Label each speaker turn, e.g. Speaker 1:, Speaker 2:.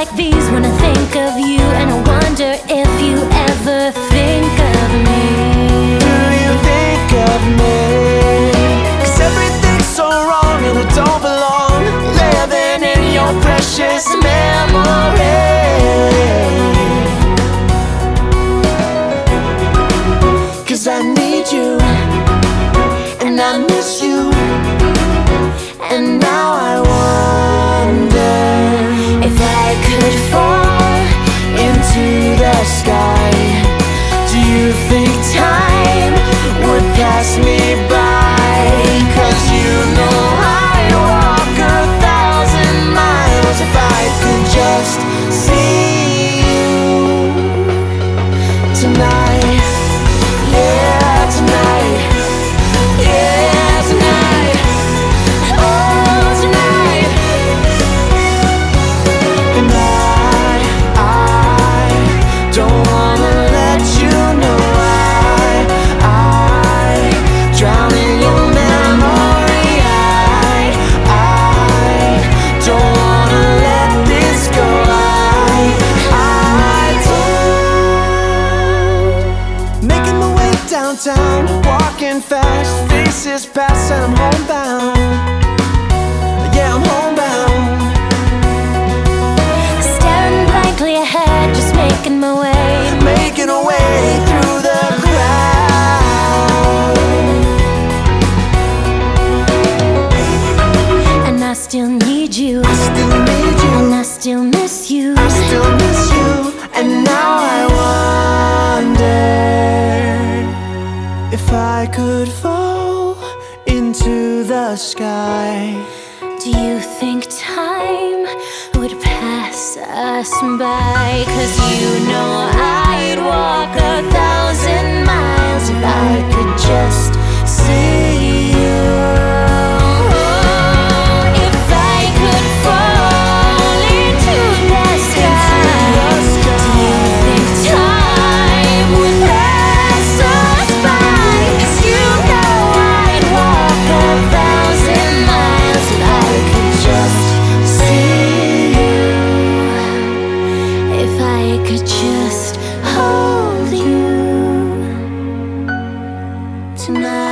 Speaker 1: like these when I think of you, and I wonder if you ever think of me.
Speaker 2: Do you think of me? Cause everything's so wrong and it don't belong. Living in your precious memory. Cause I need you, and I miss you, and now I could fall downtown, walking fast, faces pass, and I'm homebound. Yeah, I'm homebound.
Speaker 1: Staring blankly ahead, just making my way.
Speaker 2: making a way through the crowd.
Speaker 1: And I still need you,
Speaker 2: I still need you,
Speaker 1: and I still miss you.
Speaker 2: I still miss you, and now I wonder if I could fall into the sky.
Speaker 1: Do you think time would pass us by? Cause you smile